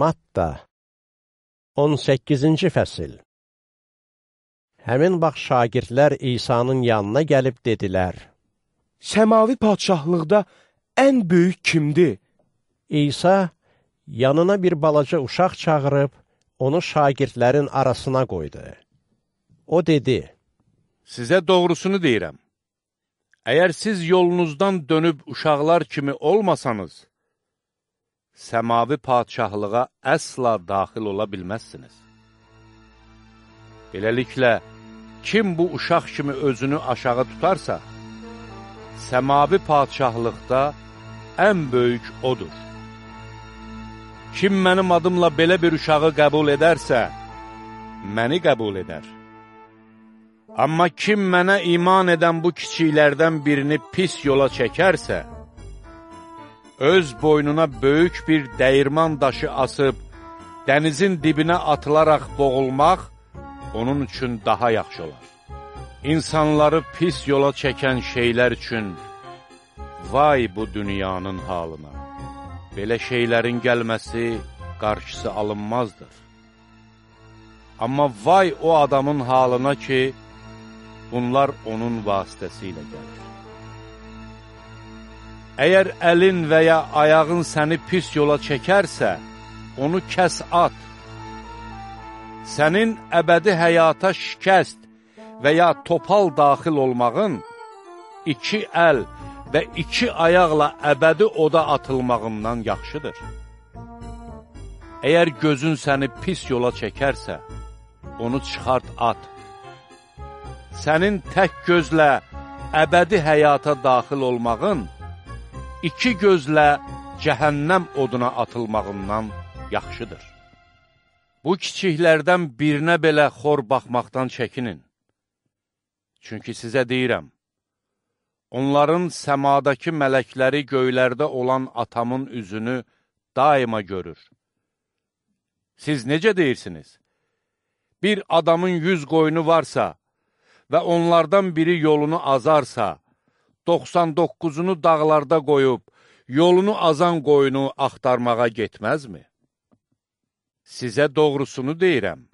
Matta 18-ci fəsil Həmin vaxt şagirdlər İsa'nın yanına gəlib dedilər, Səmavi padşahlıqda ən böyük kimdir? İsa yanına bir balaca uşaq çağırıb, onu şagirdlərin arasına qoydu. O dedi, Sizə doğrusunu deyirəm. Əgər siz yolunuzdan dönüb uşaqlar kimi olmasanız, səmavi padşahlığa əsla daxil ola bilməzsiniz. Beləliklə, kim bu uşaq kimi özünü aşağı tutarsa, səmavi padşahlıqda ən böyük odur. Kim mənim adımla belə bir uşağı qəbul edərsə, məni qəbul edər. Amma kim mənə iman edən bu kiçiklərdən birini pis yola çəkərsə, öz boynuna böyük bir dəyirman daşı asıb, dənizin dibinə atılaraq boğulmaq onun üçün daha yaxşı olar. İnsanları pis yola çəkən şeylər üçün vay bu dünyanın halına. Belə şeylərin gəlməsi qarşısı alınmazdır. Amma vay o adamın halına ki, bunlar onun vasitəsilə gəlir. Əgər əlin və ya ayağın səni pis yola çəkərsə, onu kəs at. Sənin əbədi həyata şikəst və ya topal daxil olmağın, iki əl və iki ayaqla əbədi oda atılmağından yaxşıdır. Əgər gözün səni pis yola çəkərsə, onu çıxart at sənin tək gözlə əbədi həyata daxil olmağın, iki gözlə cəhənnəm oduna atılmağından yaxşıdır. Bu kiçiklərdən birinə belə xor baxmaqdan çəkinin. Çünki sizə deyirəm, onların səmadakı mələkləri göylərdə olan atamın üzünü daima görür. Siz necə deyirsiniz? Bir adamın yüz qoyunu varsa, və onlardan biri yolunu azarsa, 99-unu dağlarda qoyub, yolunu azan qoyunu axtarmağa getməzmi? Sizə doğrusunu deyirəm.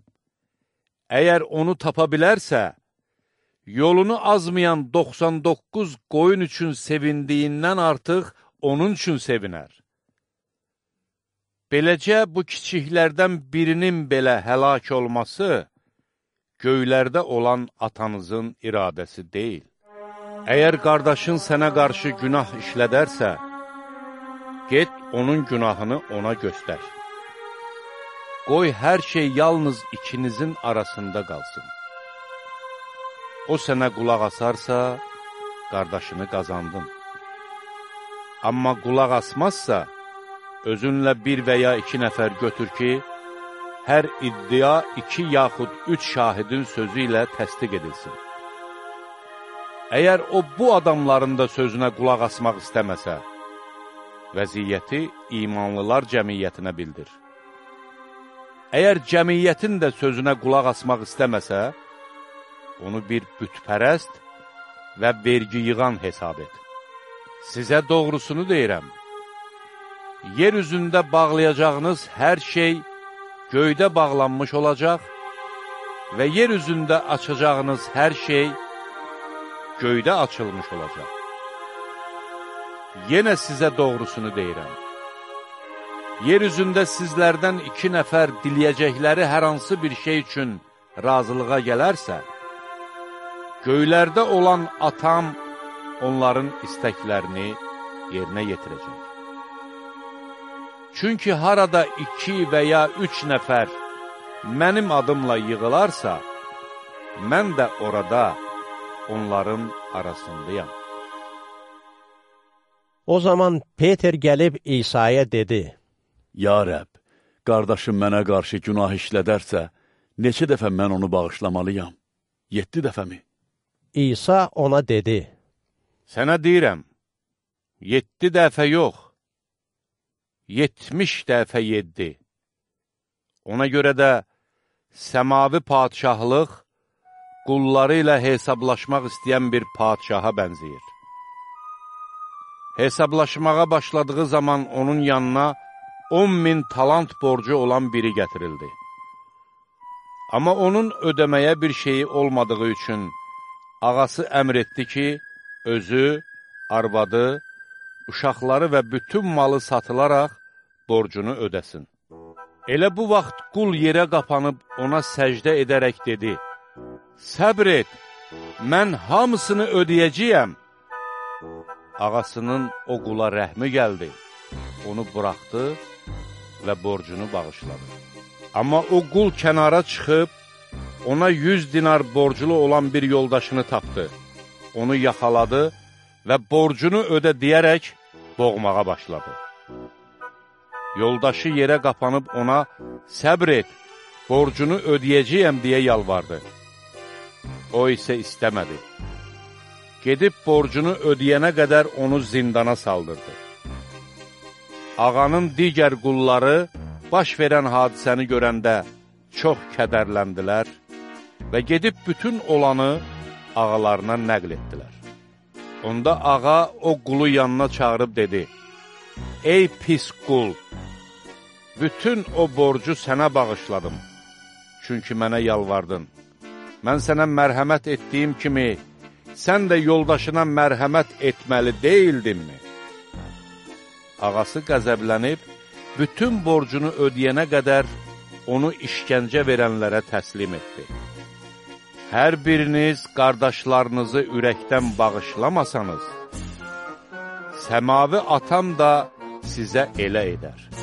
Əgər onu tapa bilərsə, yolunu azmayan 99 qoyun üçün sevindiyindən artıq onun üçün sevinər. Beləcə, bu kiçiklərdən birinin belə həlak olması, göylərdə olan atanızın iradəsi deyil. Əgər qardaşın sənə qarşı günah işlədərsə, get onun günahını ona göstər. Qoy hər şey yalnız ikinizin arasında qalsın. O sənə qulaq asarsa, qardaşını qazandın. Amma qulaq asmazsa, özünlə bir və ya iki nəfər götür ki, hər iddia iki yaxud üç şahidin sözü ilə təsdiq edilsin. Əgər o bu adamların da sözünə qulaq asmaq istəməsə, vəziyyəti imanlılar cəmiyyətinə bildir. Əgər cəmiyyətin də sözünə qulaq asmaq istəməsə, onu bir bütpərəst və vergi yığan hesab et. Sizə doğrusunu deyirəm, yer üzündə bağlayacağınız hər şey göydə bağlanmış olacaq və yer üzündə açacağınız hər şey göydə açılmış olacaq. Yenə sizə doğrusunu deyirəm. Yer üzündə sizlərdən iki nəfər diləyəcəkləri hər hansı bir şey üçün razılığa gələrsə, göylərdə olan atam onların istəklərini yerinə yetirəcək. Çünki harada iki və ya üç nəfər mənim adımla yığılarsa, mən də orada onların arasındayam. O zaman Peter gəlib İsa'ya dedi, Ya Rəb, qardaşım mənə qarşı günah işlədərsə, neçə dəfə mən onu bağışlamalıyam? Yeddi dəfə mi? İsa ona dedi, Sənə deyirəm, yeddi dəfə yox, 70 dəfə 7. Ona görə də səmavi padşahlıq qulları ilə hesablaşmaq istəyən bir padşaha bənzəyir. Hesablaşmağa başladığı zaman onun yanına 10 min talant borcu olan biri gətirildi. Amma onun ödəməyə bir şeyi olmadığı üçün ağası əmr etdi ki, özü, arvadı, uşaqları və bütün malı satılaraq borcunu ödəsin. Elə bu vaxt qul yerə qapanıb ona səcdə edərək dedi, Səbr et, mən hamısını ödəyəcəyəm. Ağasının o qula rəhmi gəldi, onu buraxdı və borcunu bağışladı. Amma o qul kənara çıxıb, ona 100 dinar borclu olan bir yoldaşını tapdı. Onu yaxaladı və borcunu ödə deyərək boğmağa başladı. Yoldaşı yerə qapanıb ona, səbr et, borcunu ödəyəcəyəm deyə yalvardı. O isə istəmədi. Gedib borcunu ödəyənə qədər onu zindana saldırdı. Ağanın digər qulları baş verən hadisəni görəndə çox kədərləndilər və gedib bütün olanı ağalarına nəql etdilər. Onda ağa o qulu yanına çağırıb dedi, Ey pis qul, bütün o borcu sənə bağışladım, çünki mənə yalvardın. Mən sənə mərhəmət etdiyim kimi, sən də yoldaşına mərhəmət etməli deyildinmi? Ağası qəzəblənib, bütün borcunu ödəyənə qədər onu işgəncə verənlərə təslim etdi. Hər biriniz qardaşlarınızı ürəkdən bağışlamasanız, səmavi atam da sizə elə edər.